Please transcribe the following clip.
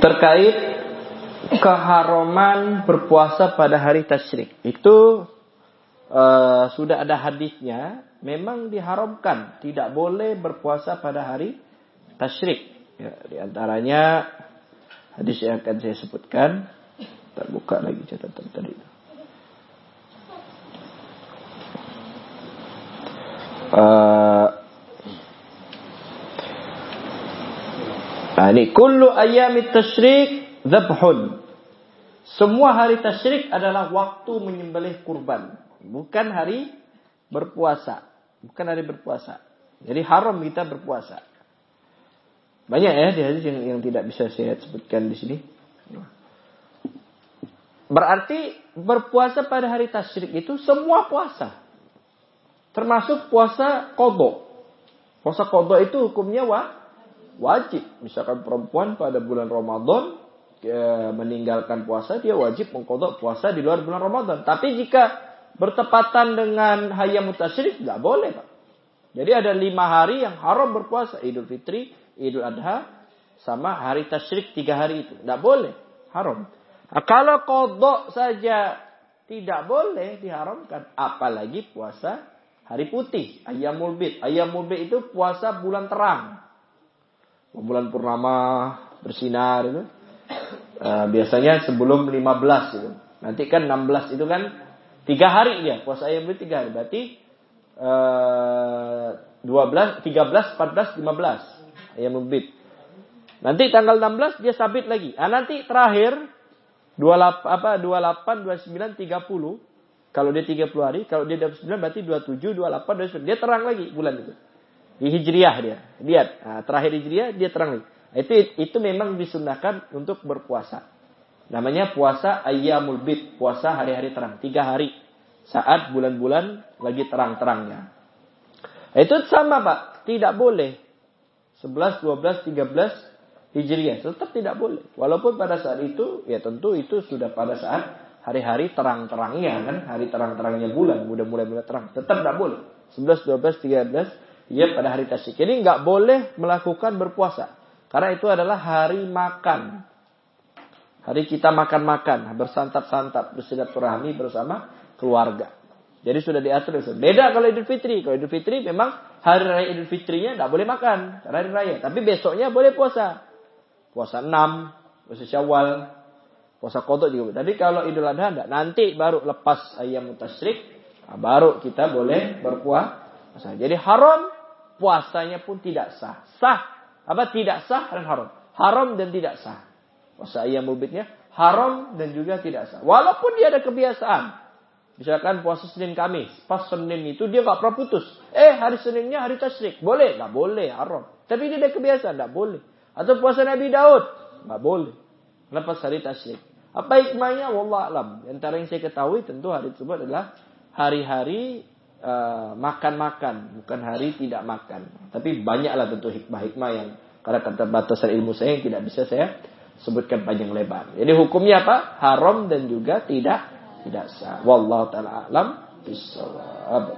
terkait keharuman berpuasa pada hari tasyrik. Itu uh, sudah ada hadisnya, memang diharamkan tidak boleh berpuasa pada hari tasyrik. Ya, di antaranya hadis yang akan saya sebutkan, terbuka lagi catatan tadi. Uh, nah ini kullu ayamit tasyrik zabhun. Semua hari tasyrik adalah waktu menyembelih kurban, bukan hari berpuasa, bukan hari berpuasa. Jadi haram kita berpuasa. Banyak ya di hadis yang, yang tidak bisa saya sebutkan di sini. Berarti berpuasa pada hari tasyrik itu semua puasa. Termasuk puasa kodok. Puasa kodok itu hukumnya wa, wajib. Misalkan perempuan pada bulan Ramadan ya, meninggalkan puasa, dia wajib mengkodok puasa di luar bulan Ramadan. Tapi jika bertepatan dengan hayam mutasyrik, nggak boleh Pak. Jadi ada lima hari yang haram berpuasa. Idul Fitri, Idul Adha, sama hari tasyrik tiga hari itu. Nggak boleh. Haram. Nah, kalau kodok saja tidak boleh diharamkan. Apalagi puasa Hari putih, ayamul bid. Ayamul bid itu puasa bulan terang. Bulan purnama bersinar itu. Uh, biasanya sebelum 15 itu. Nanti kan 16 itu kan tiga hari dia. Puasa ayam bid tiga hari. Berarti uh, 12, 13, 14, 15. Ayamul bid. Nanti tanggal 16 dia sabit lagi. Ah, nanti terakhir 28 apa 28 29 30 kalau dia 30 hari, kalau dia 29 berarti 27, 28, 29. Dia terang lagi bulan itu. Di Hijriah dia. Lihat, nah, terakhir Hijriah dia terang lagi. Itu itu memang disunahkan untuk berpuasa. Namanya puasa ayyamul bid, puasa hari-hari terang, tiga hari saat bulan-bulan lagi terang-terangnya. Itu sama Pak, tidak boleh. 11, 12, 13 Hijriah tetap tidak boleh. Walaupun pada saat itu ya tentu itu sudah pada saat hari-hari terang-terangnya kan, hari terang-terangnya bulan, udah mulai-mulai terang. Tetap tidak boleh. 11, 12, 13, ya pada hari tasyrik. Ini nggak boleh melakukan berpuasa. Karena itu adalah hari makan. Hari kita makan-makan, bersantap-santap, bersilaturahmi bersama keluarga. Jadi sudah diatur. Beda kalau Idul Fitri. Kalau Idul Fitri memang hari raya Idul Fitrinya tidak boleh makan. Karena hari raya. Tapi besoknya boleh puasa. Puasa 6, puasa syawal, Puasa kodok juga. Tapi kalau Idul Adha enggak. Nanti baru lepas ayam mutasyrik. Baru kita boleh berpuasa. Jadi haram puasanya pun tidak sah. Sah. Apa tidak sah dan haram. Haram dan tidak sah. Puasa ayam mubitnya haram dan juga tidak sah. Walaupun dia ada kebiasaan. Misalkan puasa Senin Kamis. Pas Senin itu dia nggak pernah putus. Eh hari Seninnya hari tasyrik. Boleh? Nggak boleh. Haram. Tapi dia ada kebiasaan. Nggak boleh. Atau puasa Nabi Daud. Nggak boleh. Lepas hari tasyrik. Apa hikmahnya? Wallah alam. Antara yang saya ketahui tentu hari tersebut adalah hari-hari uh, makan-makan, bukan hari tidak makan. Tapi banyaklah tentu hikmah-hikmah yang karena keterbatasan ilmu saya yang tidak bisa saya sebutkan panjang lebar. Jadi hukumnya apa? Haram dan juga tidak tidak sah. Wallahu taala alam bisawab.